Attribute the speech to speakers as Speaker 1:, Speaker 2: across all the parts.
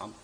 Speaker 1: I'm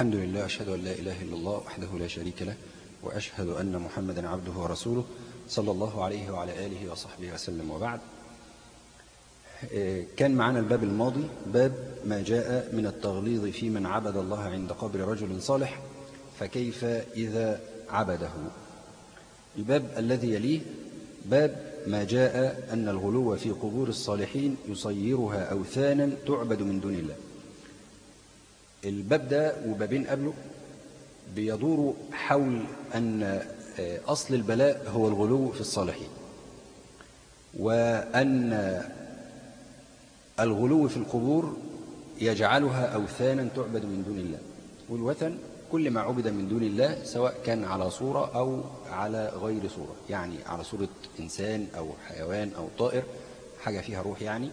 Speaker 1: الحمد لله أشهد أن لا إله إلا الله وحده لا شريك له وأشهد أن محمدا عبده ورسوله صلى الله عليه وعلى آله وصحبه وسلم وبعد. آه، كان معنا الباب الماضي باب ما جاء من التغليظ في من عبد الله عند قبر رجل صالح فكيف إذا عبده؟ الباب الذي يليه باب ما جاء أن الغلو في قبور الصالحين يصيرها أوثانا تعبد من دون الله. الباب ده وبابين قبله بيدور حول أن آه، أصل البلاء هو الغلو في الصالحين وأن الغلو في القبور يجعلها أوثانا تعبد من دون الله والوثن كل ما عبد من دون الله سواء كان على صورة أو على غير صورة يعني على صورة إنسان أو حيوان أو طائر حاجة فيها روح يعني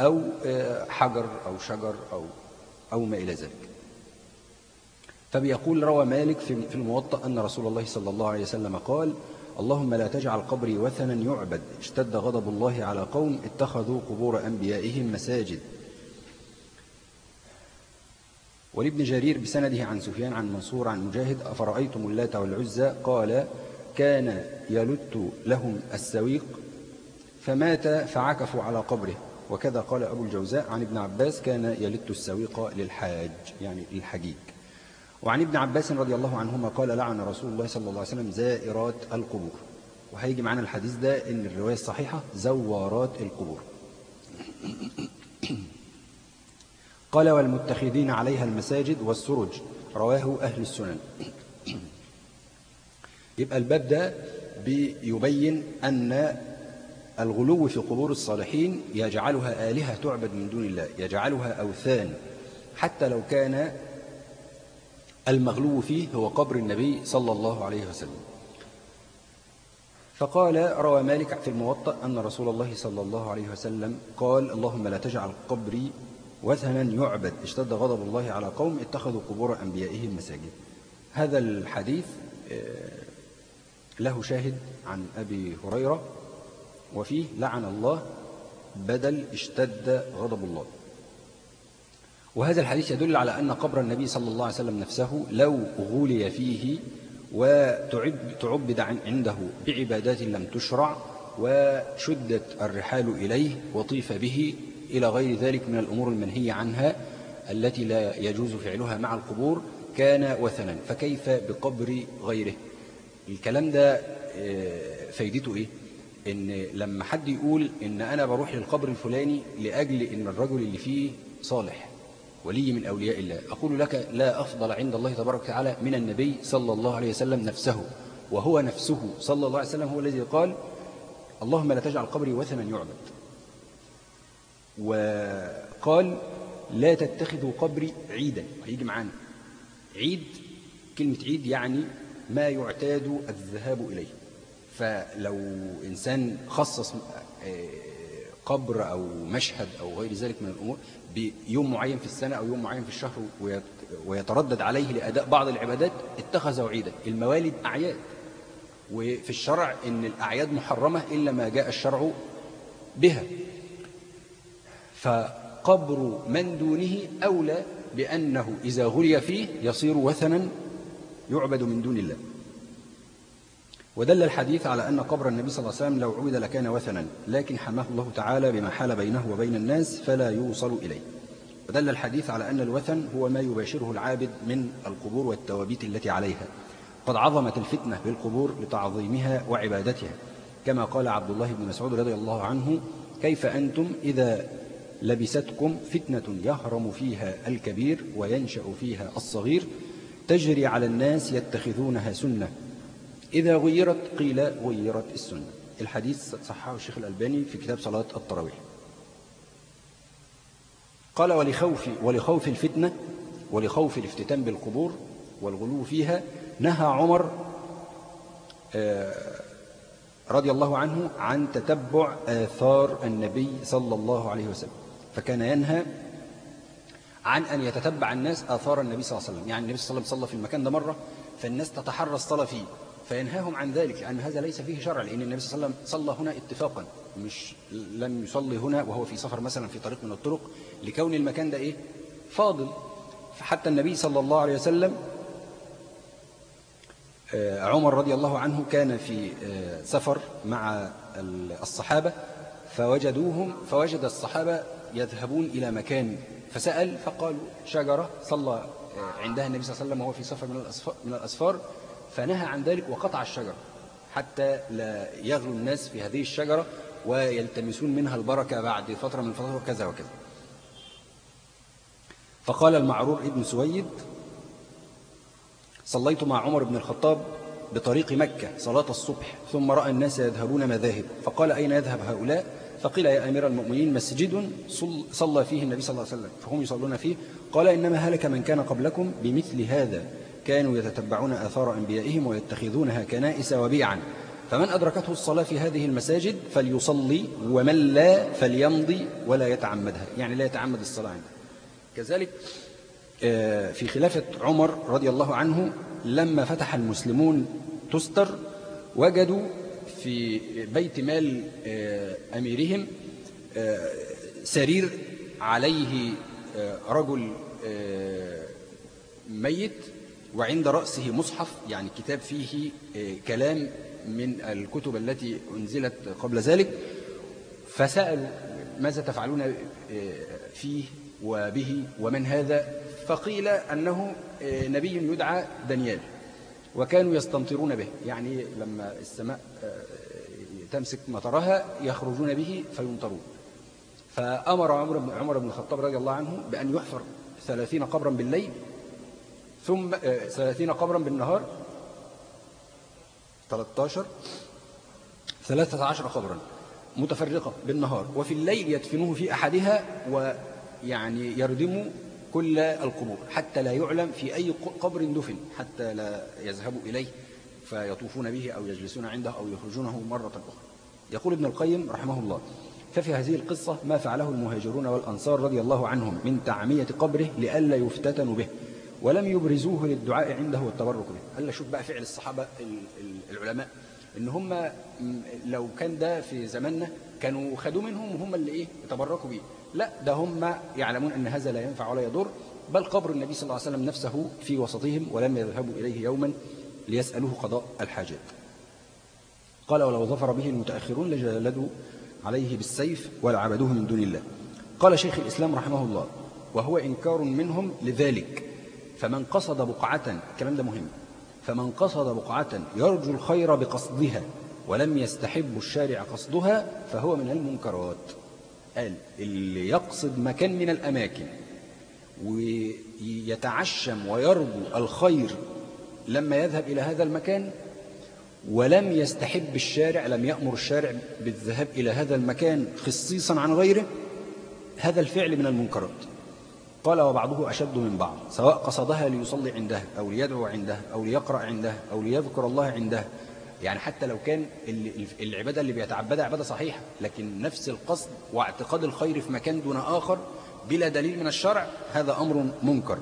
Speaker 1: أو آه، حجر أو شجر أو أو ما إلى ذلك. فبيقول روى مالك في الموطأ أن رسول الله صلى الله عليه وسلم قال اللهم لا تجعل قبري وثنا يعبد. اشتد غضب الله على قوم اتخذوا قبور أنبيائهم مساجد. ولابن جرير بسنده عن سفيان عن منصور عن مجاهد أفرأيتم اللات والعزى؟ قال كان يلت لهم السويق فمات فعكفوا على قبره. وكذا قال أبو الجوزاء عن ابن عباس كان يلت السويق للحاج يعني للحجيج. وعن ابن عباس رضي الله عنهما قال لعن رسول الله صلى الله عليه وسلم زائرات القبور. وهيجي معنا الحديث ده إن الرواية الصحيحة زوارات القبور. قال والمتخذين عليها المساجد والسرج رواه أهل السنن. يبقى الباب ده بيبين أن الغلو في قبور الصالحين يجعلها آلهة تعبد من دون الله يجعلها أوثان حتى لو كان المغلو فيه هو قبر النبي صلى الله عليه وسلم. فقال روى مالك في الموطأ أن رسول الله صلى الله عليه وسلم قال اللهم لا تجعل قبري وثنا يعبد. اشتد غضب الله على قوم اتخذوا قبور أنبيائهم مساجد. هذا الحديث آه، له شاهد عن أبي هريرة وفيه لعن الله بدل اشتد غضب الله. وهذا الحديث يدل على أن قبر النبي صلى الله عليه وسلم نفسه لو غولي فيه وتعبد عن- عنده بعبادات لم تشرع وشدت الرحال إليه وطيف به إلى غير ذلك من الأمور المنهية عنها التي لا يجوز فعلها مع القبور كان وثنا. فكيف بقبر غيره؟ الكلام ده آه، فايدته إيه؟ إن لما حد يقول إن أنا بروح للقبر الفلاني لأجل إن الرجل اللي فيه صالح ولي من أولياء الله أقول لك لا أفضل عند الله تبارك وتعالى من النبي صلى الله عليه وسلم نفسه وهو نفسه صلى الله عليه وسلم هو الذي قال اللهم لا تجعل قبري وثنا يعبد. وقال لا تتخذوا قبري عيدا. هيجي معانا. عيد كلمة عيد يعني ما يعتاد الذهاب إليه. فلو إنسان خصص آه، قبر أو مشهد أو غير ذلك من الأمور بيوم معين في السنة أو يوم معين في الشهر ويت- ويتردد عليه لأداء بعض العبادات اتخذه عيدا الموالد أعياد. وفي الشرع إن الأعياد محرمة إلا ما جاء الشرع بها. فقبر من دونه أولى بأنه إذا غلي فيه يصير وثنا يعبد من دون الله. ودل الحديث على أن قبر النبي صلى الله عليه وسلم لو عبد لكان وثنا لكن حماه الله تعالى بما حال بينه وبين الناس فلا يوصل إليه. ودل الحديث على أن الوثن هو ما يباشره العابد من القبور والتوابيت التي عليها. قد عظمت الفتنة بالقبور لتعظيمها وعبادتها. كما قال عبد الله بن مسعود رضي الله عنه كيف أنتم إذا لبستكم فتنة يهرم فيها الكبير وينشأ فيها الصغير تجري على الناس يتخذونها سنة إذا غيرت قيل غيرت السنة. الحديث صححه الشيخ الألباني في كتاب صلاة التراويح. قال ولخوف, ولخوف الفتنة ولخوف الافتتان بالقبور والغلو فيها نهى عمر رضي الله عنه عن تتبع آثار النبي صلى الله عليه وسلم. فكان ينهى عن أن يتتبع الناس آثار النبي صلى الله عليه وسلم. يعني النبي صلى الله عليه وسلم صلى في المكان ده مرة فالناس تتحرى الصلاة فيه. فينهاهم عن ذلك لأن هذا ليس فيه شرع لأن النبي صلى الله عليه وسلم صلى هنا اتفاقا. مش لم يصلي هنا وهو في سفر مثلا في طريق من الطرق لكون المكان ده إيه؟ فاضل. فحتى النبي صلى الله عليه وسلم عمر رضي الله عنه كان في سفر مع الصحابة فوجدوهم فوجد الصحابة يذهبون إلى مكان فسأل فقالوا شجرة صلى عندها النبي صلى الله عليه وسلم وهو في سفر من الأسفار فنهى عن ذلك وقطع الشجرة حتى لا يغلو الناس في هذه الشجرة ويلتمسون منها البركة بعد فترة من الفترات وكذا وكذا. فقال المعرور ابن سويد صليت مع عمر بن الخطاب بطريق مكة صلاة الصبح ثم رأى الناس يذهبون مذاهب فقال أين يذهب هؤلاء؟ فقيل يا أمير المؤمنين مسجد صلى فيه النبي صلى الله عليه وسلم فهم يصلون فيه. قال إنما هلك من كان قبلكم بمثل هذا. كانوا يتتبعون آثار أنبيائهم ويتخذونها كنائس وبيعا. فمن أدركته الصلاة في هذه المساجد فليصلي ومن لا فليمضي ولا يتعمدها. يعني لا يتعمد الصلاة عنده. كذلك في خلافة عمر رضي الله عنه لما فتح المسلمون تستر وجدوا في بيت مال أميرهم سرير عليه رجل ميت وعند رأسه مصحف يعني كتاب فيه كلام من الكتب التي أنزلت قبل ذلك فسألوا ماذا تفعلون فيه وبه ومن هذا؟ فقيل أنه نبي يدعى دانيال وكانوا يستمطرون به يعني لما السماء تمسك مطرها يخرجون به فيمطرون. فأمر عمر بن عمر بن الخطاب رضي الله عنه بأن يحفر ثلاثين قبرا بالليل ثم ثلاثين قبرا بالنهار. 13 ثلاثة عشر قبرا متفرقة بالنهار. وفي الليل يدفنوه في أحدها ويعني يردموا كل القبور حتى لا يعلم في أي قبر دفن حتى لا يذهبوا إليه فيطوفون به أو يجلسون عنده أو يخرجونه مرة أخرى. يقول ابن القيم رحمه الله ففي هذه القصة ما فعله المهاجرون والأنصار رضي الله عنهم من تعمية قبره لئلا يفتتنوا به. ولم يبرزوه للدعاء عنده والتبرك به قال شوف بقى فعل الصحابة العلماء إن هم لو كان ده في زماننا كانوا خدوا منهم وهم اللي إيه يتبركوا بيه. لا ده هم يعلمون أن هذا لا ينفع ولا يضر بل قبر النبي صلى الله عليه وسلم نفسه في وسطهم ولم يذهبوا إليه يوما ليسألوه قضاء الحاجات. قال ولو ظفر به المتأخرون لجلدوا عليه بالسيف ولعبدوه من دون الله. قال شيخ الإسلام رحمه الله وهو إنكار منهم لذلك. فمن قصد بقعة الكلام ده مهم. فمن قصد بقعة يرجو الخير بقصدها ولم يستحب الشارع قصدها فهو من المنكرات. قال اللي يقصد مكان من الأماكن ويتعشم ويرجو الخير لما يذهب إلى هذا المكان ولم يستحب الشارع لم يأمر الشارع بالذهاب إلى هذا المكان خصيصا عن غيره هذا الفعل من المنكرات. قال وبعضه أشد من بعض سواء قصدها ليصلي عندها أو ليدعو عندها أو ليقرأ عندها أو ليذكر الله عندها يعني حتى لو كان العبادة اللي بيتعبدها عبادة صحيحة لكن نفس القصد واعتقاد الخير في مكان دون آخر بلا دليل من الشرع هذا أمر منكر.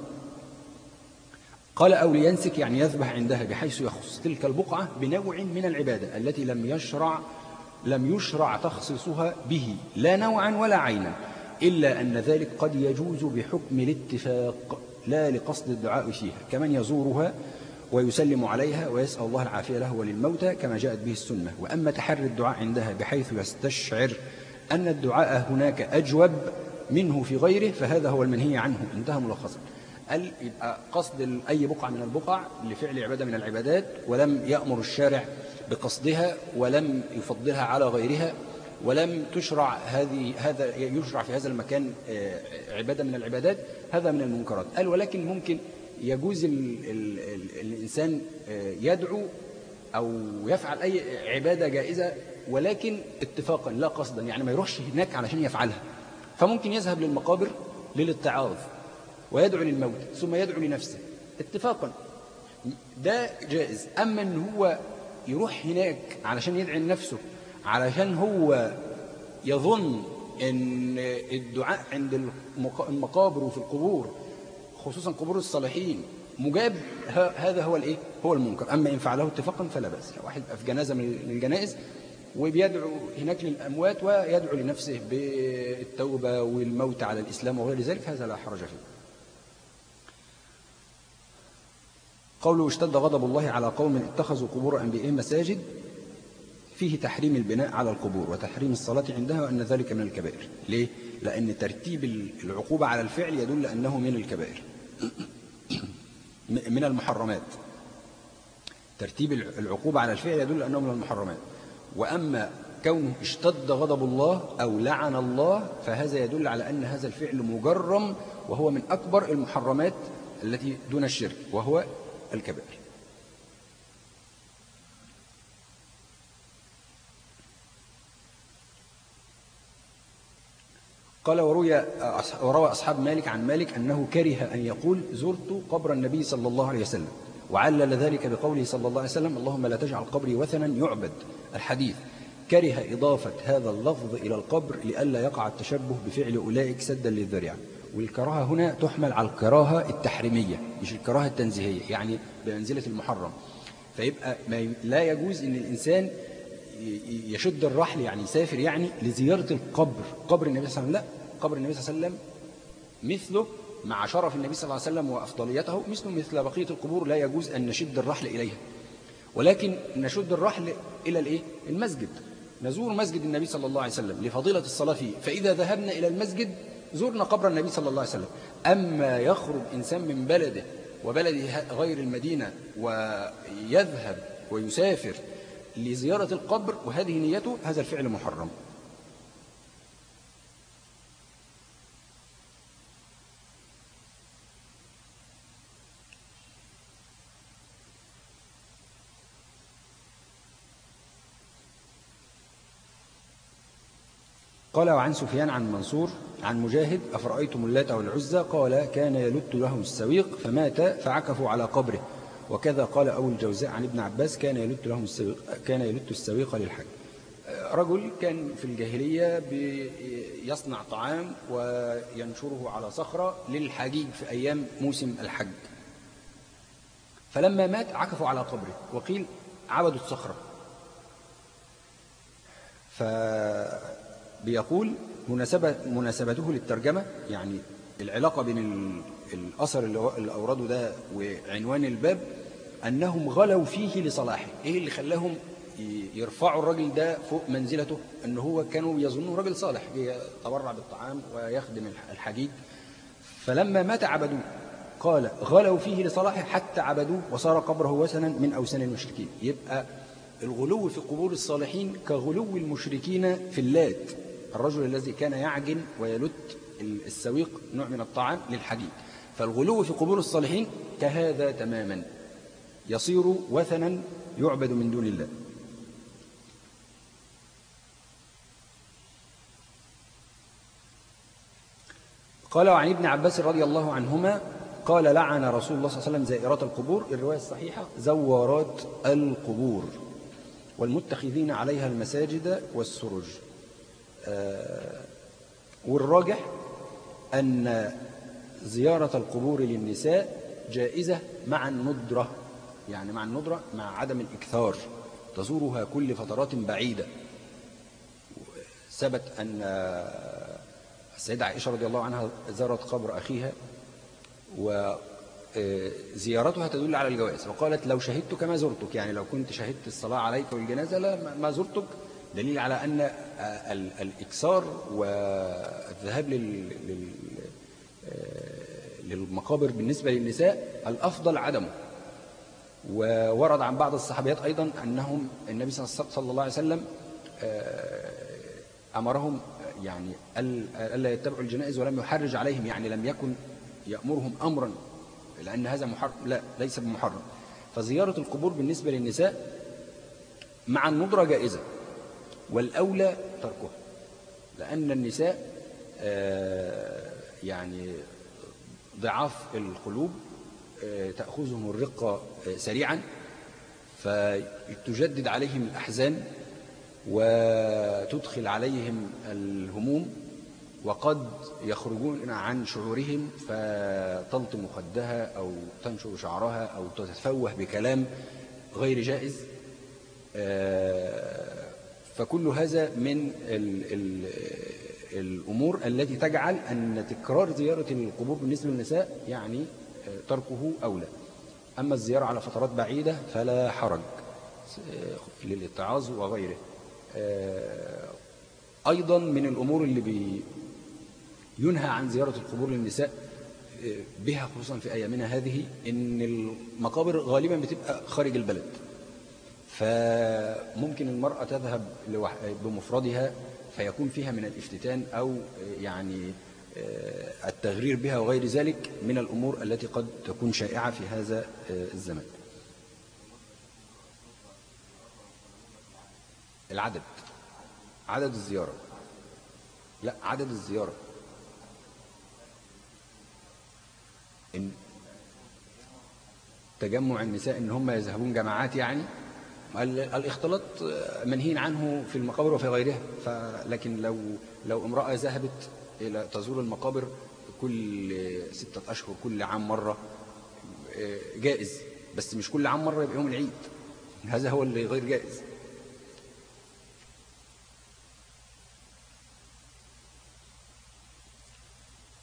Speaker 1: قال أو لينسك يعني يذبح عندها بحيث يخص تلك البقعة بنوع من العبادة التي لم يشرع لم يشرع تخصيصها به لا نوعا ولا عينا. إلا أن ذلك قد يجوز بحكم الاتفاق لا لقصد الدعاء فيها كمن يزورها ويسلم عليها ويسأل الله العافية له وللموتى كما جاءت به السنة. وأما تحري الدعاء عندها بحيث يستشعر أن الدعاء هناك أجوب منه في غيره فهذا هو المنهي عنه. انتهى ملخصا. قال يبقى قصد أي بقعة من البقع لفعل عبادة من العبادات ولم يأمر الشارع بقصدها ولم يفضلها على غيرها. ولم تشرع هذه هذا يشرع في هذا المكان آه، عبادة من العبادات هذا من المنكرات. قال ولكن ممكن يجوز ال ال ال الإنسان آه، يدعو أو يفعل أي عبادة جائزة ولكن اتفاقا لا قصدا يعني ما يروحش هناك علشان يفعلها. فممكن يذهب للمقابر للاتعاظ ويدعو للموت ثم يدعو لنفسه. اتفاقا. ده جائز. أما أن هو يروح هناك علشان يدعي لنفسه علشان هو يظن أن الدعاء عند المق- المقابر وفي القبور خصوصا قبور الصالحين مجاب هذا هو الإيه؟ هو المنكر. أما إن فعله اتفاقا فلا بأس. لو واحد في جنازة من الجنائز وبيدعو هناك للأموات ويدعو لنفسه بالتوبة والموت على الإسلام وغير ذلك هذا لا حرج فيه. قوله اشتد غضب الله على قوم اتخذوا قبور انبيائهم مساجد فيه تحريم البناء على القبور وتحريم الصلاة عندها وأن ذلك من الكبائر. ليه؟ لأن ترتيب العقوبة على الفعل يدل أنه من الكبائر. من المحرمات. ترتيب العقوبة على الفعل يدل أنه من المحرمات. وأما كونه اشتد غضب الله أو لعن الله فهذا يدل على أن هذا الفعل مجرم وهو من أكبر المحرمات التي دون الشرك وهو الكبائر. قال وروي وروى أصحاب مالك عن مالك أنه كره أن يقول زرت قبر النبي صلى الله عليه وسلم وعلل ذلك بقوله صلى الله عليه وسلم اللهم لا تجعل قبري وثنا يعبد. الحديث كره إضافة هذا اللفظ إلى القبر لئلا يقع التشبه بفعل أولئك سدا للذريعة. والكراهة هنا تحمل على الكراهة التحريمية مش الكراهة التنزيهية يعني بمنزلة المحرم. فيبقى ما لا يجوز أن الإنسان يشد الرحل يعني يسافر يعني لزيارة القبر. قبر النبي صلى الله عليه وسلم لا قبر النبي صلى الله عليه وسلم مثله مع شرف النبي صلى الله عليه وسلم وأفضليته مثله مثل بقية القبور لا يجوز أن نشد الرحل إليها. ولكن نشد الرحل إلى الإيه؟ المسجد. نزور مسجد النبي صلى الله عليه وسلم لفضيلة الصلاة فيه. فإذا ذهبنا إلى المسجد زرنا قبر النبي صلى الله عليه وسلم. أما يخرج إنسان من بلده وبلده غير المدينة ويذهب ويسافر لزيارة القبر وهذه نيته هذا الفعل محرم. قال وعن سفيان عن منصور عن مجاهد أفرأيتم اللات والعزى؟ قال كان يلت لهم السويق فمات فعكفوا على قبره. وكذا قال أبو الجوزاء عن ابن عباس كان يلت لهم السويق كان يلت السويق للحج. رجل كان في الجاهلية يصنع طعام وينشره على صخرة للحجيج في أيام موسم الحج. فلما مات عكفوا على قبره وقيل عبدوا الصخرة. فبيقول مناسبة مناسبته للترجمة يعني العلاقة بين الأثر اللي أورده ده وعنوان الباب أنهم غلوا فيه لصلاحه. إيه اللي خلاهم يرفعوا الراجل ده فوق منزلته؟ أنه هو كانوا يظنوا راجل صالح يتبرع بالطعام ويخدم الحجيج فلما مات عبدوه قال غلوا فيه لصلاحه حتى عبدوه وصار قبره وثنا من أوثان المشركين. يبقى الغلو في قبور الصالحين كغلو المشركين في اللات. الرجل الذي كان يعجن ويلت السويق نوع من الطعام للحديد. فالغلو في قبور الصالحين كهذا تماما. يصير وثنا يعبد من دون الله. قال عن ابن عباس رضي الله عنهما قال لعن رسول الله صلى الله عليه وسلم زائرات القبور الرواية الصحيحة زوارات القبور والمتخذين عليها المساجد والسرج. آه والراجح أن زيارة القبور للنساء جائزة مع الندرة. يعني مع الندرة مع عدم الإكثار تزورها كل فترات بعيدة. ثبت أن السيدة عائشة رضي الله عنها زارت قبر أخيها آه، زيارتها تدل على الجواز. وقالت لو شهدت كما زرتك يعني لو كنت شهدت الصلاة عليك والجنازة لا ما- زرتك. دليل على أن آه، ال- الإكثار والذهاب. آه، للمقابر بالنسبة للنساء الأفضل عدمه. وورد عن بعض الصحابيات أيضا أنهم النبي صلى الله عليه وسلم آه، أمرهم يعني أل- ألا يتبعوا الجنائز ولم يحرج عليهم يعني لم يكن يأمرهم أمرا لأن هذا محرم لا ليس بمحرم. فزيارة القبور بالنسبة للنساء مع الندرة جائزة والأولى تركها لأن النساء آه، يعني ضعاف القلوب آه، تأخذهم الرقة سريعا فتجدد عليهم الأحزان وتدخل عليهم الهموم وقد يخرجون عن شعورهم فتلطم خدها أو تنشر شعرها أو تتفوه بكلام غير جائز. فكل هذا من ال ال الأمور التي تجعل أن تكرار زيارة القبور بالنسبة للنساء يعني تركه أولى. أما الزيارة على فترات بعيدة فلا حرج للإتعاظ وغيره. آه، أيضا من الأمور اللي ينهى عن زيارة القبور للنساء آه، بها خصوصا في أيامنا هذه إن المقابر غالبا بتبقى خارج البلد. فممكن المرأة تذهب بمفردها فيكون فيها من الافتتان أو يعني آه، التغرير بها وغير ذلك من الأمور التي قد تكون شائعة في هذا آه، الزمان العدد. عدد الزيارة. لا عدد الزيارة. إن تجمع النساء إن هم يذهبون جماعات يعني ال- الاختلاط منهي عنه في المقابر وفي غيرها. فلكن لو لو امرأة ذهبت إلى تزور المقابر كل ستة أشهر كل عام مرة. جائز بس مش كل عام مرة يبقى يوم العيد. هذا هو اللي غير جائز.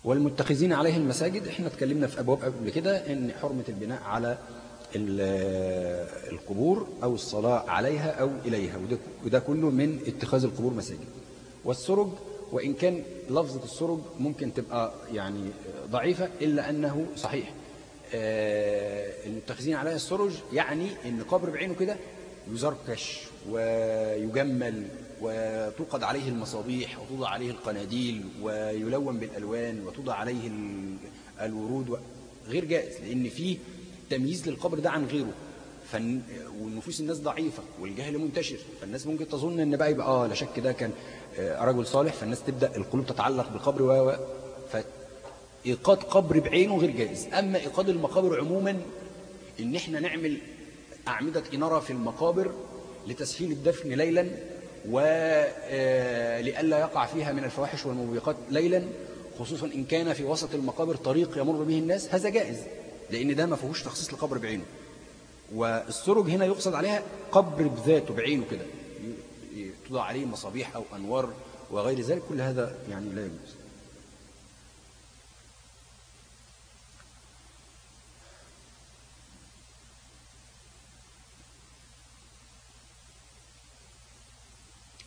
Speaker 1: والمتخذين عليه المساجد إحنا اتكلمنا في أبواب قبل كده إن حرمة البناء على ال- القبور أو الصلاة عليها أو إليها وده, وده كله من اتخاذ القبور مساجد. والسرج وإن كان لفظة السرج ممكن تبقى يعني ضعيفة إلا أنه صحيح. آه، المتخذين عليها السرج يعني إن قبر بعينه كده يزركش ويجمل وتوقد عليه المصابيح وتوضع عليه القناديل ويلون بالألوان وتوضع عليه ال- الورود غير جائز لأن فيه تمييز للقبر ده عن غيره. فن... والنفوس الناس ضعيفة والجهل منتشر. فالناس ممكن تظن إن بقى يبقى آه لا شك ده كان آه، رجل صالح. فالناس تبدأ القلوب تتعلق بالقبر و و- ف ايقاد قبر بعينه غير جائز. أما إيقاد المقابر عموما إن إحنا نعمل أعمدة إنارة في المقابر لتسهيل الدفن ليلا ولئلا يقع فيها من الفواحش والموبقات ليلا خصوصا إن كان في وسط المقابر طريق يمر به الناس هذا جائز. لأن ده ما فيهوش تخصيص لقبر بعينه. والسرج هنا يقصد عليها قبر بذاته بعينه كده توضع عليه مصابيح أو أنوار وغير ذلك كل هذا يعني لا يجوز.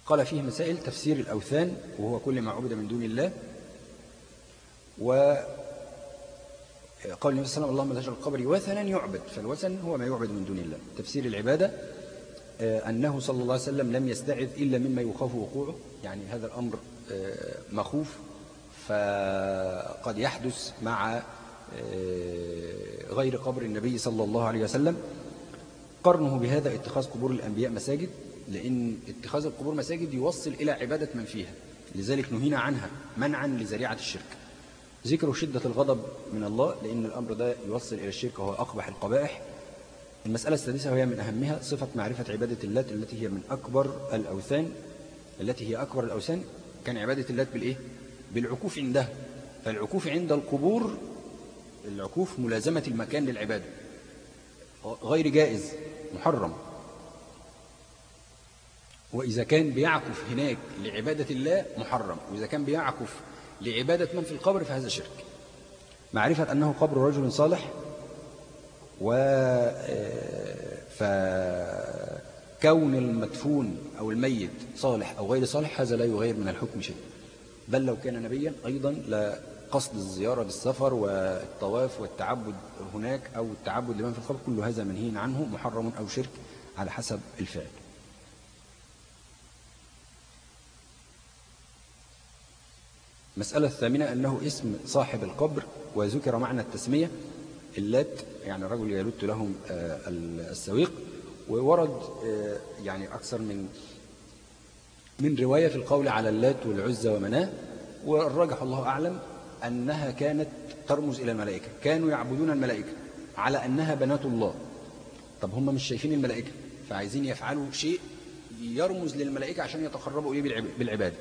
Speaker 1: قال فيه مسائل تفسير الأوثان وهو كل ما عبد من دون الله و قال النبي صلى الله عليه وسلم اللهم تجعل قبري وثنا يعبد. فالوثن هو ما يعبد من دون الله. تفسير العبادة آه، أنه صلى الله عليه وسلم لم يستعذ إلا مما يخاف وقوعه. يعني هذا الأمر آه، مخوف. فقد يحدث مع آه، غير قبر النبي صلى الله عليه وسلم. قرنه بهذا اتخاذ قبور الأنبياء مساجد لأن اتخاذ القبور مساجد يوصل إلى عبادة من فيها. لذلك نهينا عنها منعا لذريعة الشرك. ذكر شدة الغضب من الله لأن الأمر ده يوصل إلى الشرك وهو أقبح القبائح. المسألة السادسة وهي من أهمها صفة معرفة عبادة اللات التي هي من أكبر الأوثان. التي هي أكبر الأوثان كان عبادة اللات بالإيه؟ بالعكوف عندها فالعكوف عند القبور العكوف ملازمة المكان للعبادة. غير جائز محرم. وإذا كان بيعكف هناك لعبادة الله محرم. وإذا كان بيعكف لعبادة من في القبر فهذا شرك معرفة أنه قبر رجل صالح و آه، فكون المدفون أو الميت صالح أو غير صالح هذا لا يغير من الحكم شيء بل لو كان نبيا أيضا لا قصد الزيارة بالسفر والطواف والتعبد هناك أو التعبد لمن في القبر كل هذا منهي عنه محرم أو شرك على حسب الفعل. مسألة الثامنة أنه اسم صاحب القبر وذكر معنى التسمية اللات يعني الرجل يلت لهم آه، السويق. وورد آه، يعني أكثر من من رواية في القول على اللات والعزى ومناه. والراجح الله أعلم أنها كانت ترمز إلى الملائكة. كانوا يعبدون الملائكة على أنها بنات الله. طب هم مش شايفين الملائكة فعايزين يفعلوا شيء يرمز للملائكة عشان يتقربوا إليه بالعبادة.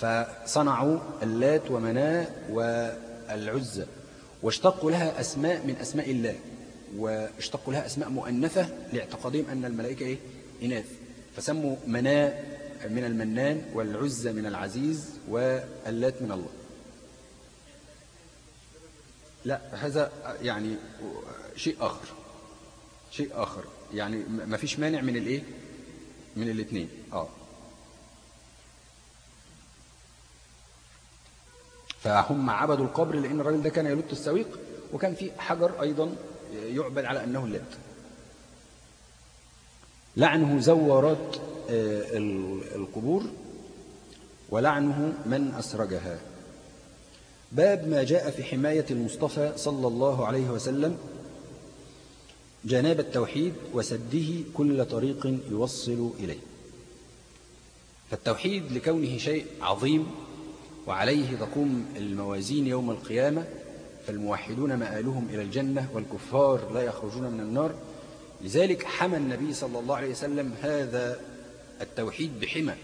Speaker 1: فصنعوا اللات ومناة والعزة واشتقوا لها أسماء من أسماء الله واشتقوا لها أسماء مؤنثة لاعتقادهم أن الملائكة إيه؟ إناث. فسموا مناة من المنان والعزة من العزيز واللات من الله. لا هذا يعني شيء آخر شيء آخر. يعني ما فيش مانع من الإيه؟ من الاثنين آه. فهم عبدوا القبر لأن الراجل ده كان يلت السويق وكان في حجر أيضا يعبد على أنه اللات لعنه زورات آه، القبور ولعنه من أسرجها. باب ما جاء في حماية المصطفى صلى الله عليه وسلم جناب التوحيد وسده كل طريق يوصل إليه. فالتوحيد لكونه شيء عظيم وعليه تقوم الموازين يوم القيامة فالموحدون مآلهم إلى الجنة والكفار لا يخرجون من النار. لذلك حمى النبي صلى الله عليه وسلم هذا التوحيد بحمى.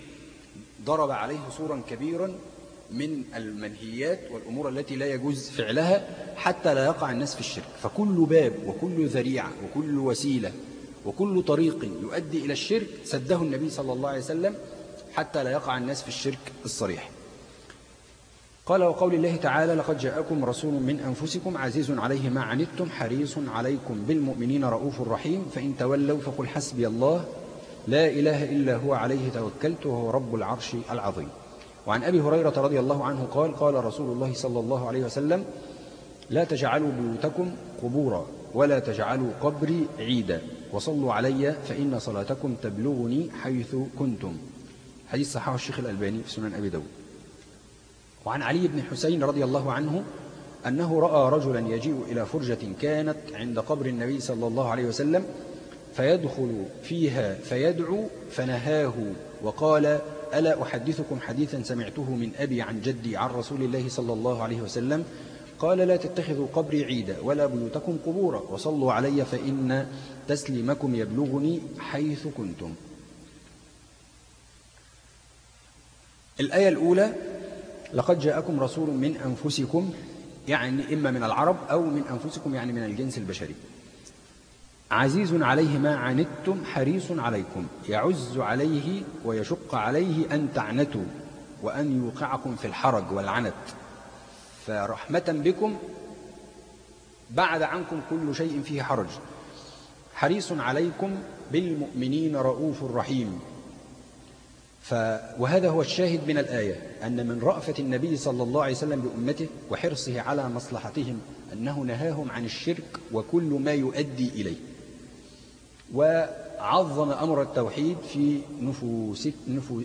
Speaker 1: ضرب عليه صورا كبيرا من المنهيات والأمور التي لا يجوز فعلها حتى لا يقع الناس في الشرك. فكل باب وكل ذريعة وكل وسيلة وكل طريق يؤدي إلى الشرك سده النبي صلى الله عليه وسلم حتى لا يقع الناس في الشرك الصريح. قال وقول الله تعالى لقد جاءكم رسول من أنفسكم عزيز عليه ما عنتم حريص عليكم بالمؤمنين رؤوف رحيم فإن تولوا فقل حسبي الله لا إله إلا هو عليه توكلت وهو رب العرش العظيم. وعن أبي هريرة رضي الله عنه قال قال رسول الله صلى الله عليه وسلم لا تجعلوا بيوتكم قبورا ولا تجعلوا قبري عيدا وصلوا علي فإن صلاتكم تبلغني حيث كنتم. حديث صححه الشيخ الألباني في سنن أبي داود. وعن علي بن حسين رضي الله عنه أنه رأى رجلا يجيء إلى فرجة كانت عند قبر النبي صلى الله عليه وسلم فيدخل فيها فيدعو فنهاه وقال ألا أحدثكم حديثا سمعته من أبي عن جدي عن رسول الله صلى الله عليه وسلم؟ قال لا تتخذوا قبري عيدا ولا بيوتكم قبورا وصلوا علي فإن تسليمكم يبلغني حيث كنتم. الآية الأولى لقد جاءكم رسول من أنفسكم يعني إما من العرب أو من أنفسكم يعني من الجنس البشري. عزيز عليه ما عنتم حريص عليكم. يعز عليه ويشق عليه أن تعنتوا وأن يوقعكم في الحرج والعنت. فرحمة بكم بعد عنكم كل شيء فيه حرج. حريص عليكم بالمؤمنين رؤوف رحيم. ف وهذا هو الشاهد من الآية أن من رأفة النبي صلى الله عليه وسلم بأمته وحرصه على مصلحتهم أنه نهاهم عن الشرك وكل ما يؤدي إليه. وعظم أمر التوحيد في نفوس,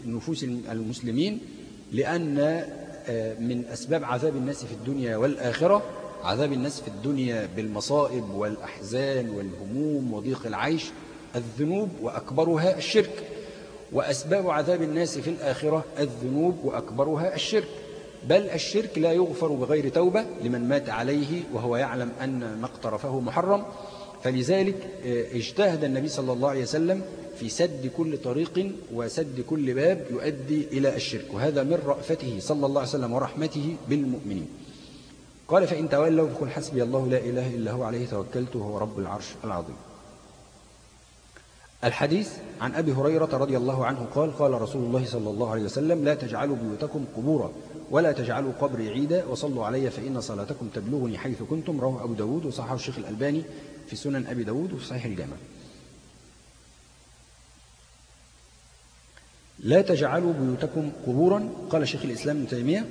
Speaker 1: نفوس المسلمين لأن آه، من أسباب عذاب الناس في الدنيا والآخرة عذاب الناس في الدنيا بالمصائب والأحزان والهموم وضيق العيش الذنوب وأكبرها الشرك. وأسباب عذاب الناس في الآخرة الذنوب وأكبرها الشرك. بل الشرك لا يغفر بغير توبة لمن مات عليه وهو يعلم أن ما اقترفه محرم. فلذلك آه، اجتهد النبي صلى الله عليه وسلم في سد كل طريق وسد كل باب يؤدي إلى الشرك. وهذا من رأفته صلى الله عليه وسلم ورحمته بالمؤمنين. قال فإن تولوا فقل حسبي الله لا إله إلا هو عليه توكلت وهو رب العرش العظيم. الحديث عن أبي هريرة رضي الله عنه قال قال رسول الله صلى الله عليه وسلم لا تجعلوا بيوتكم قبورا ولا تجعلوا قبري عيدا وصلوا علي فإن صلاتكم تبلغني حيث كنتم. رواه أبو داود وصححه الشيخ الألباني في سنن أبي داود وفي صحيح الجامع. لا تجعلوا بيوتكم قبورا قال شيخ الإسلام ابن تيمية.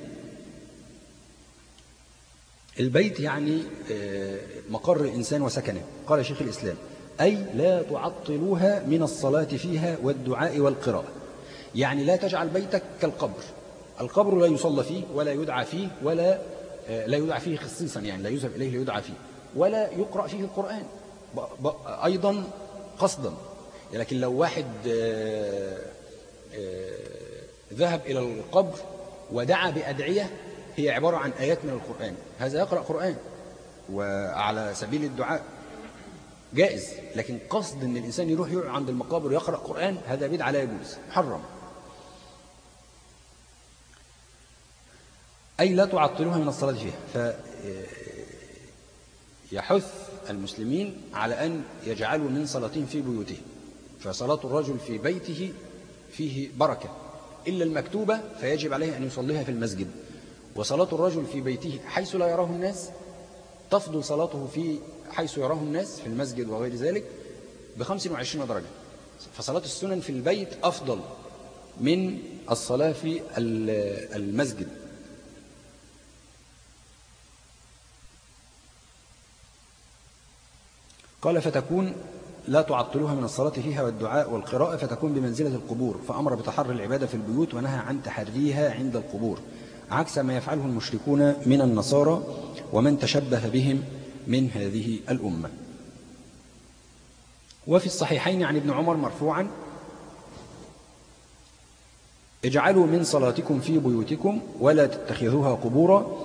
Speaker 1: البيت يعني آه، مقر الإنسان وسكنه. قال شيخ الإسلام. أي لا تعطلوها من الصلاة فيها والدعاء والقراءة. يعني لا تجعل بيتك كالقبر. القبر لا يصلى فيه ولا يدعى فيه ولا آه، لا يدعى فيه خصيصا يعني لا يذهب إليه ليدعى فيه ولا يقرأ فيه القرآن. أيضا قصدا. لكن لو واحد آه، آه، ذهب إلى القبر ودعا بأدعية هي عبارة عن آيات من القرآن. هذا يقرأ قرآن. وعلى سبيل الدعاء جائز لكن قصد إن الإنسان يروح يقعد عند المقابر ويقرأ قرآن هذا بدعة لا يجوز محرم أي لا تعطلوها من الصلاة فيها فيحث المسلمين على أن يجعلوا من صلاتهم في بيوتهم فصلاة الرجل في بيته فيه بركة إلا المكتوبة فيجب عليه أن يصليها في المسجد. وصلاة الرجل في بيته حيث لا يراه الناس تفضل صلاته في حيث يراه الناس في المسجد وغير ذلك ب 25 درجة. فصلاة السنن في البيت أفضل من الصلاة في ال- المسجد. قال فتكون لا تعطلوها من الصلاة فيها والدعاء والقراءة فتكون بمنزلة القبور. فأمر بتحري العبادة في البيوت ونهى عن تحريها عند القبور. عكس ما يفعله المشركون من النصارى ومن تشبه بهم من هذه الأمة. وفي الصحيحين عن ابن عمر مرفوعا اجعلوا من صلاتكم في بيوتكم ولا تتخذوها قبورا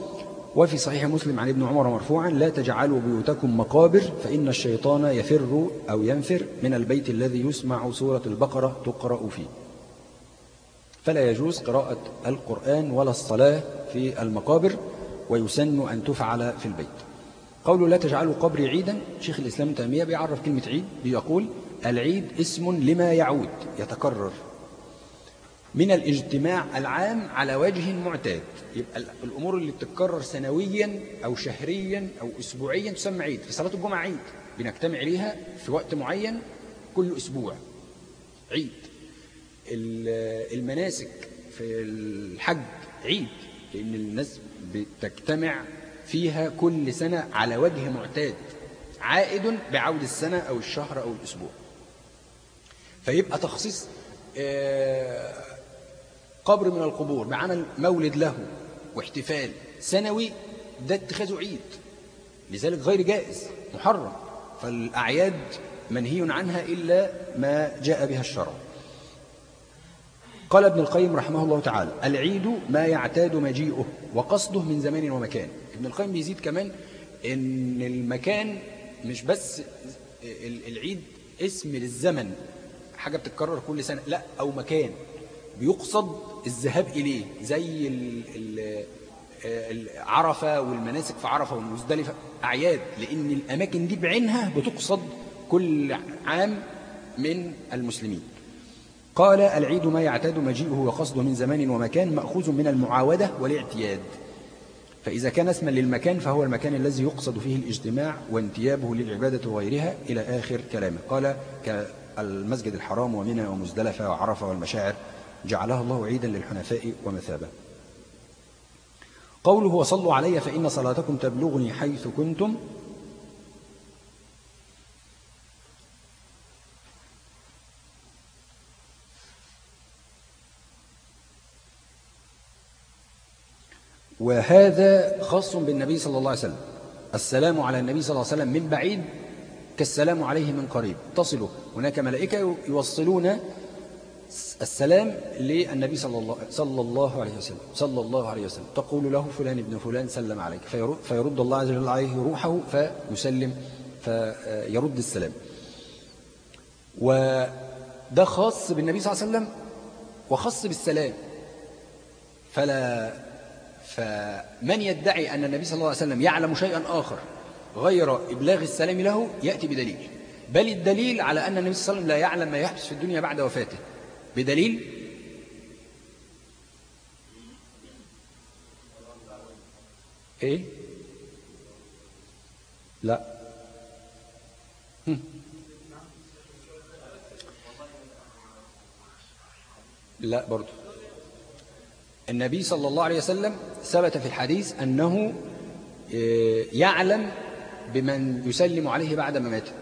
Speaker 1: وفي صحيح مسلم عن ابن عمر مرفوعا لا تجعلوا بيوتكم مقابر فإن الشيطان يفر أو ينفر من البيت الذي يسمع سورة البقرة تقرأ فيه. فلا يجوز قراءة القرآن ولا الصلاة في المقابر ويسن أن تفعل في البيت. قوله لا تجعلوا قبري عيدا شيخ الإسلام ابن تيمية بيعرف كلمة عيد بيقول العيد اسم لما يعود يتكرر. من الاجتماع العام على وجه معتاد. يبقى ال- الأمور اللي بتتكرر سنويا أو شهريا أو أسبوعيا تسمى عيد. في صلاة الجمعة عيد. بنجتمع ليها في وقت معين كل أسبوع. عيد. ال- المناسك في الحج عيد لأن الناس بتجتمع فيها كل سنة على وجه معتاد عائد بعود السنة أو الشهر أو الأسبوع. فيبقى تخصيص آه، قبر من القبور بعمل مولد له واحتفال سنوي ده اتخاذه عيد. لذلك غير جائز محرم. فالأعياد منهي عنها إلا ما جاء بها الشرع. قال ابن القيم رحمه الله تعالى العيد ما يعتاد مجيئه وقصده من زمان ومكان. ابن القيم بيزيد كمان إن المكان مش بس ال- العيد اسم للزمن حاجة بتتكرر كل سنة لا أو مكان. بيقصد الذهاب إليه زي ال ال ال- عرفة والمناسك في عرفة والمزدلفة أعياد. لأن الأماكن دي بعينها بتقصد كل عام من المسلمين. قال العيد ما يعتاد مجيئه وقصده من زمان ومكان مأخوذ من المعاودة والاعتياد. فإذا كان اسما للمكان فهو المكان الذي يقصد فيه الاجتماع وانتيابه للعبادة وغيرها إلى آخر كلامه. قال كالمسجد الحرام ومنى ومزدلفة وعرفة والمشاعر جعلها الله عيدا للحنفاء ومثابة. قوله وصلوا علي فإن صلاتكم تبلغني حيث كنتم وهذا خاص بالنبي صلى الله عليه وسلم. السلام على النبي صلى الله عليه وسلم من بعيد كالسلام عليه من قريب. تصله هناك ملائكة يوصلون السلام للنبي صلى الله صلى الله عليه وسلم. صلى الله عليه وسلم. تقول له فلان ابن فلان سلم عليك. فيرد, الله عز وجل عليه روحه فيسلم فيرد السلام. وده خاص بالنبي صلى الله عليه وسلم وخاص بالسلام. فلا فمن يدعي أن النبي صلى الله عليه وسلم يعلم شيئا آخر غير إبلاغ السلام له يأتي بدليل. بل الدليل على أن النبي صلى الله عليه وسلم لا يعلم ما يحدث في الدنيا بعد وفاته. بدليل؟ إيه؟ لا. لا برضو. النبي صلى الله عليه وسلم ثبت في الحديث أنه آه، يعلم بمن يسلم عليه بعد مماته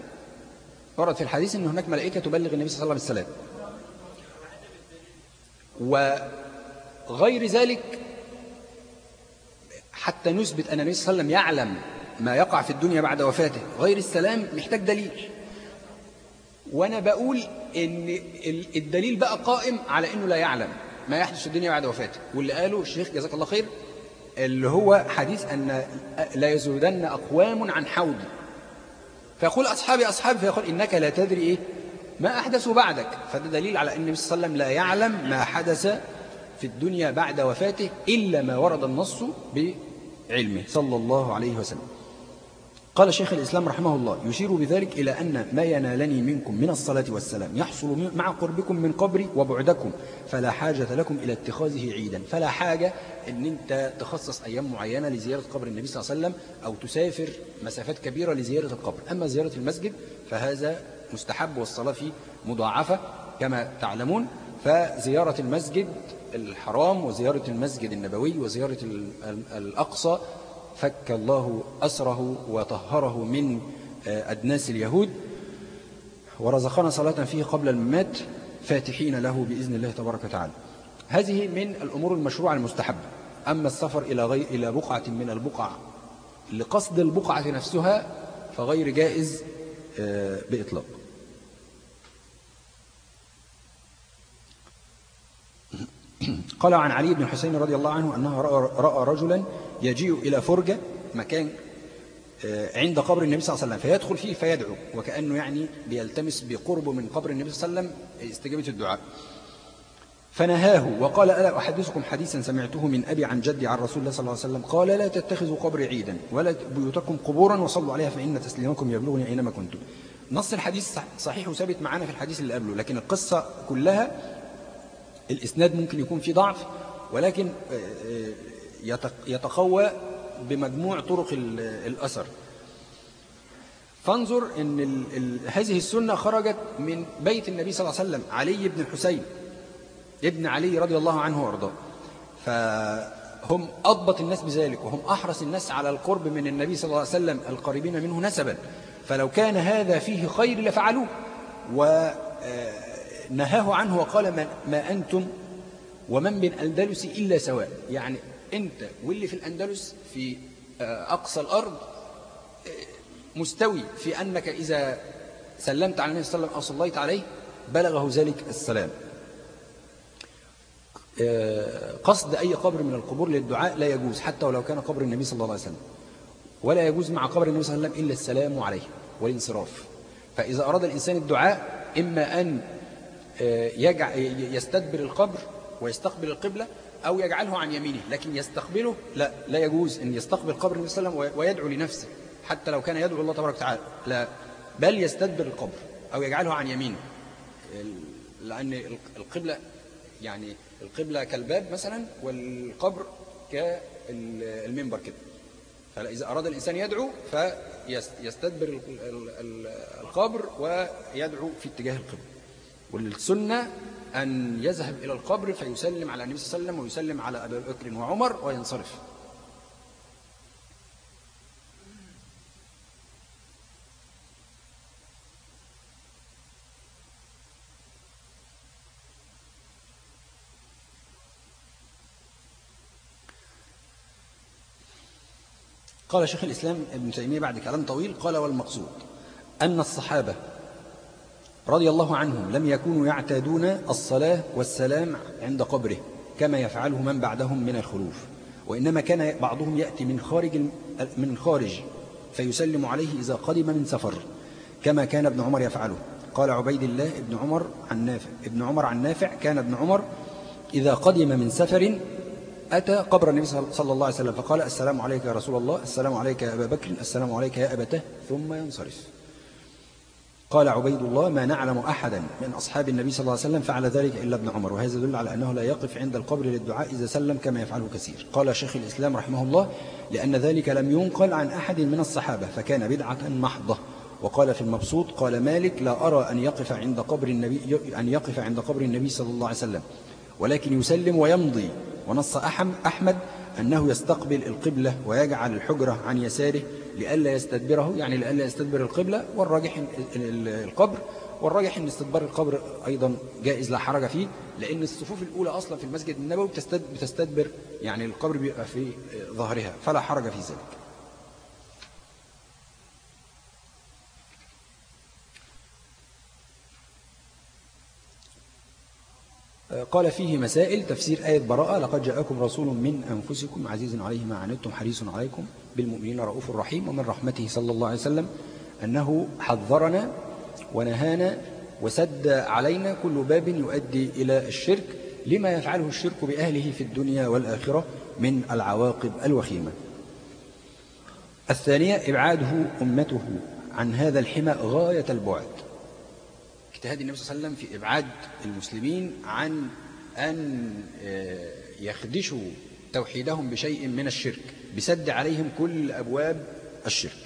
Speaker 1: ورد في الحديث أن هناك ملائكة تبلغ النبي صلى الله عليه وسلم. وغير ذلك حتى نثبت أن النبي صلى الله عليه وسلم يعلم ما يقع في الدنيا بعد وفاته غير السلام محتاج دليل. وأنا بقول إن الدليل بقى قائم على إنه لا يعلم. ما يحدث في الدنيا بعد وفاته. واللي قاله الشيخ جزاك الله خير اللي هو حديث أن لا يزودن أقوام عن حوضي. فيقول أصحابي أصحابي فيقول إنك لا تدري إيه ما أحدثوا بعدك. فده دليل على أن النبي صلى الله عليه وسلم لا يعلم ما حدث في الدنيا بعد وفاته إلا ما ورد النص بعلمه صلى الله عليه وسلم. قال شيخ الإسلام رحمه الله يشير بذلك إلى أن ما ينالني منكم من الصلاة والسلام يحصل مع قربكم من قبري وبعدكم فلا حاجة لكم إلى اتخاذه عيدا. فلا حاجة أن أنت تخصص أيام معينة لزيارة قبر النبي صلى الله عليه وسلم أو تسافر مسافات كبيرة لزيارة القبر. أما زيارة المسجد فهذا مستحب والصلاة فيه مضاعفة كما تعلمون. فزيارة المسجد الحرام وزيارة المسجد النبوي وزيارة الأقصى فك الله أسره وطهره من آه، أدناس اليهود. ورزقنا صلاة فيه قبل الممات فاتحين له بإذن الله تبارك وتعالى. هذه من الأمور المشروعة المستحبة. أما السفر إلى, غير إلى بقعة من البقع لقصد البقعة نفسها فغير جائز آه، بإطلاق. قال عن علي بن حسين رضي الله عنه أنه رأى, رأى رجلا يجيء إلى فرجة مكان آه، عند قبر النبي صلى الله عليه وسلم فيدخل فيه فيدعو وكأنه يعني بيلتمس بقربه من قبر النبي صلى الله عليه وسلم استجابة الدعاء. فنهاه وقال ألا أحدثكم حديثا سمعته من أبي عن جدي عن رسول الله صلى الله عليه وسلم؟ قال لا تتخذوا قبري عيدا ولا بيوتكم قبورا وصلوا عليها فإن تسليمكم يبلغني أينما كنتم. نص الحديث صحيح وثابت معنا في الحديث اللي قبله لكن القصة كلها الإسناد ممكن يكون فيه ضعف ولكن آه، آه، يتقوى بمجموع طرق الأثر. فانظر أن هذه السنة خرجت من بيت النبي صلى الله عليه وسلم علي بن الحسين ابن علي رضي الله عنه وأرضاه. فهم أضبط الناس بذلك وهم أحرص الناس على القرب من النبي صلى الله عليه وسلم القريبين منه نسبا. فلو كان هذا فيه خير لفعلوه ونهاه عنه وقال ما أنتم ومن بالأندلس إلا سواء. يعني أنت واللي في الأندلس في آه، أقصى الأرض آه، مستوي في أنك إذا سلمت على النبي صلى الله عليه وسلم أو صليت عليه بلغه ذلك السلام. آه، قصد أي قبر من القبور للدعاء لا يجوز حتى ولو كان قبر النبي صلى الله عليه وسلم. ولا يجوز مع قبر النبي صلى الله عليه وسلم إلا السلام عليه والانصراف. فإذا أراد الإنسان الدعاء إما أن يستدبر القبر ويستقبل القبلة أو يجعله عن يمينه لكن يستقبله لا لا يجوز أن يستقبل قبر النبي صلى الله عليه وسلم ويدعو لنفسه حتى لو كان يدعو الله تبارك وتعالى لا بل يستدبر القبر أو يجعله عن يمينه. لأن القبلة يعني القبلة كالباب مثلا والقبر كالمنبر كده. فإذا أراد الإنسان يدعو فيستدبر القبر ويدعو في اتجاه القبر والسنة أن يذهب إلى القبر فيسلم على النبي صلى الله عليه وسلم ويسلم على أبي بكر وعمر وينصرف. قال شيخ الإسلام ابن تيمية بعد كلام طويل قال والمقصود أن الصحابة رضي الله عنهم لم يكونوا يعتادون الصلاة والسلام عند قبره كما يفعله من بعدهم من الخلوف. وإنما كان بعضهم يأتي من خارج من خارج فيسلم عليه إذا قدم من سفر كما كان ابن عمر يفعله. قال عبيد الله ابن عمر عن نافع ابن عمر عن نافع كان ابن عمر إذا قدم من سفر أتى قبر النبي صلى الله عليه وسلم فقال السلام عليك يا رسول الله السلام عليك يا أبا بكر السلام عليك يا أبته ثم ينصرف. قال عبيد الله ما نعلم أحدا من أصحاب النبي صلى الله عليه وسلم فعل ذلك إلا ابن عمر وهذا يدل على أنه لا يقف عند القبر للدعاء إذا سلم كما يفعله كثير. قال شيخ الإسلام رحمه الله لأن ذلك لم ينقل عن أحد من الصحابة فكان بدعة محضة. وقال في المبسوط قال مالك لا أرى أن يقف عند قبر النبي أن يقف عند قبر النبي صلى الله عليه وسلم ولكن يسلم ويمضي. ونص أحم- أحمد أنه يستقبل القبلة ويجعل الحجرة عن يساره لئلا يستدبره يعني لئلا يستدبر القبلة والراجح القبر والراجح إن استدبار القبر أيضا جائز لا حرج فيه لأن الصفوف الأولى أصلا في المسجد النبوي بتستد- بتستدبر يعني القبر بيبقى في ظهرها فلا حرج في ذلك. قال فيه مسائل تفسير آية براءة. لقد جاءكم رسول من أنفسكم عزيز عليه ما عنتم حريص عليكم بالمؤمنين رؤوف رحيم ومن رحمته صلى الله عليه وسلم أنه حذرنا ونهانا وسد علينا كل باب يؤدي إلى الشرك. لما يفعله الشرك بأهله في الدنيا والآخرة من العواقب الوخيمة. الثانية إبعاده أمته عن هذا الحمى غاية البعد. اجتهاد النبي صلى الله عليه وسلم في إبعاد المسلمين عن أن آه، يخدشوا توحيدهم بشيء من الشرك بسد عليهم كل أبواب الشرك.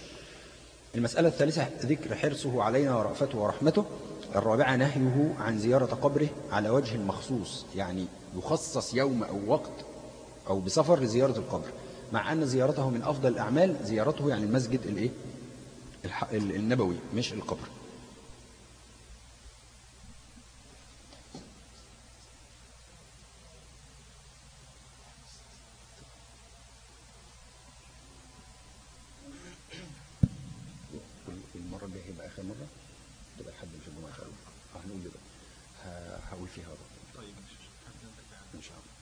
Speaker 1: المسألة الثالثة ذكر حرصه علينا ورأفته ورحمته. الرابعة نهيه عن زيارة قبره على وجه مخصوص يعني يخصص يوم أو وقت أو بسفر لزيارة القبر. مع أن زيارته من أفضل الأعمال زيارته يعني المسجد الإيه؟ النبوي مش القبر المرة الجاية هيبقى آخر مرة تبقى لحد مش الجمعة إن شاء الله آه، هنقول كده ه- هقول فيها بقى.
Speaker 2: طيب
Speaker 1: إن شاء الله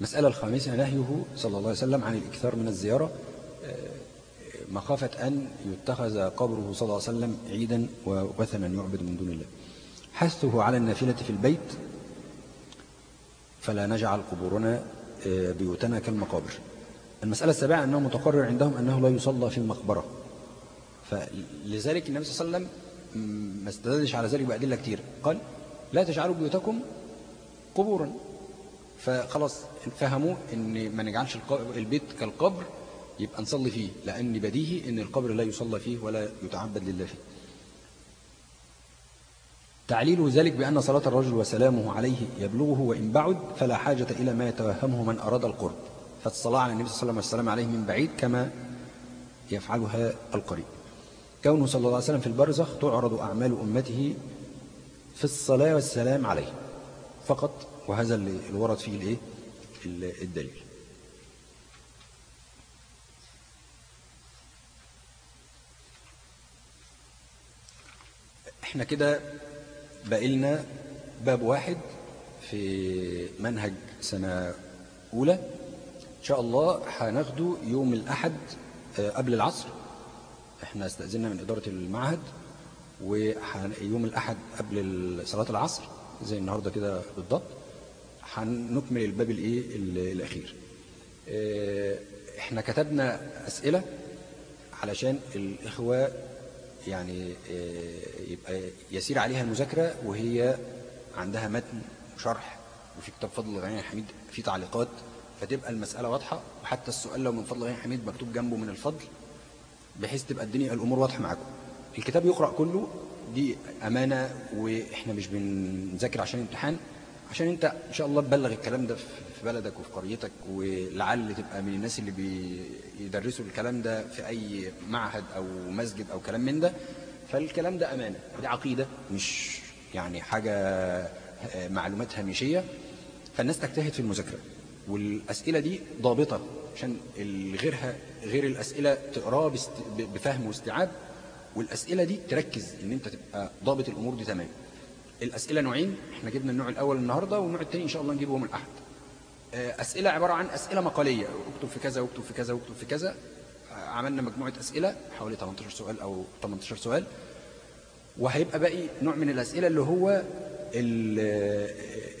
Speaker 1: المسألة الخامسة نهيه صلى الله عليه وسلم عن الإكثار من الزيارة آه، مخافة أن يتخذ قبره صلى الله عليه وسلم عيدا ووثنا يعبد من دون الله. حثه على النافلة في البيت فلا نجعل قبورنا آه، بيوتنا كالمقابر. المسألة السابعة أنه متقرر عندهم أنه لا يصلى في المقبرة. فلذلك النبي صلى الله عليه وسلم ما استدلش على ذلك بأدلة كتير. قال لا تجعلوا بيوتكم قبورا. فخلاص فهموا إن ما نجعلش البيت كالقبر يبقى نصلي فيه لأن بديهي إن القبر لا يصلى فيه ولا يتعبد لله فيه. تعليل ذلك بأن صلاة الرجل وسلامه عليه يبلغه وإن بعد فلا حاجة إلى ما يتوهمه من أراد القرب. فالصلاة على النبي صلى الله عليه وسلم عليه من بعيد كما يفعلها القريب. كونه صلى الله عليه وسلم في البرزخ تعرض أعمال أمته في الصلاة والسلام عليه. فقط وهذا اللي ورد فيه الايه؟ ال- الدليل. إحنا كده بقيلنا باب واحد في منهج سنة أولى. إن شاء الله هناخده يوم الأحد آه، قبل العصر. إحنا استأذنا من إدارة المعهد ويوم الأحد قبل صلاة العصر زي النهاردة كده بالضبط. هنكمل الباب الايه ال- الأخير. آه، إحنا كتبنا أسئلة علشان الإخوة يعني آه، يبقى يسير عليها المذاكرة وهي عندها متن وشرح وفي كتاب فضل الغني حميد في تعليقات فتبقى المسألة واضحة وحتى السؤال لو من فضل الغني حميد مكتوب جنبه من الفضل بحيث تبقى الدنيا الأمور واضحة معاكم. الكتاب يقرأ كله دي أمانة وإحنا مش بنذاكر عشان امتحان عشان أنت إن شاء الله تبلغ الكلام ده في بلدك وفي قريتك ولعل تبقى من الناس اللي بيدرسوا الكلام ده في أي معهد أو مسجد أو كلام من ده. فالكلام ده أمانة دي عقيدة مش يعني حاجة آه، معلومات هامشية فالناس تجتهد في المذاكرة والأسئلة دي ضابطة عشان غيرها غير الأسئلة تقراها بفهم واستيعاب والأسئلة دي تركز إن أنت تبقى ضابط الأمور دي تمام. الأسئلة نوعين. إحنا جبنا النوع الأول النهاردة والنوع الثاني إن شاء الله نجيبه الأحد. آه، أسئلة عبارة عن أسئلة مقالية. اكتب في كذا واكتب في كذا واكتب في كذا. آه، عملنا مجموعة أسئلة حوالي 18 سؤال أو 18 سؤال. وهيبقى باقي نوع من الأسئلة اللي هو ال-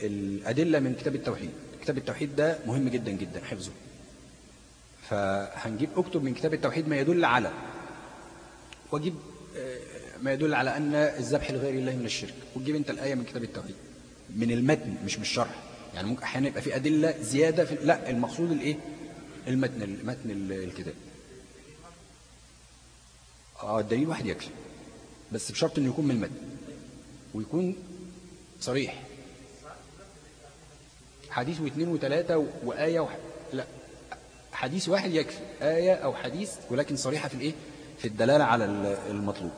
Speaker 1: الأدلة من كتاب التوحيد. كتاب التوحيد ده مهم جدا جدا. حفظه. فهنجيب اكتب من كتاب التوحيد ما يدل على. واجيب آه، ما يدل على أن الذبح لغير الله من الشرك. وتجيب أنت الآية من كتاب التوحيد. من المتن مش من الشرح. يعني ممكن أحيانا يبقى في أدلة زيادة في لا المقصود الإيه؟ المتن متن الكتاب. آه الدليل واحد يكفي. بس بشرط إنه يكون من المتن. ويكون صريح. حديث واثنين وثلاثة وآية. لا. حديث واحد يكفي. آية أو حديث ولكن صريحة في الإيه؟ في الدلالة على المطلوب.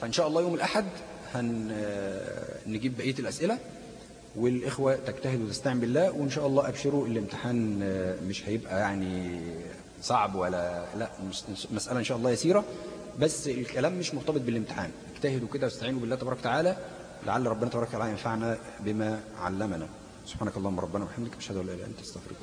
Speaker 1: فإن شاء الله يوم الأحد هنجيب بقية الأسئلة والإخوة تجتهد وتستعن بالله وإن شاء الله أبشروا الامتحان مش هيبقى يعني صعب ولا لا مسألة إن شاء الله يسيرة بس الكلام مش مرتبط بالامتحان. اجتهدوا كده واستعينوا بالله تبارك وتعالى لعل ربنا تبارك وتعالى ينفعنا بما علمنا. سبحانك اللهم ربنا وبحمدك أشهد أن لا إله إلا أنت أستغفرك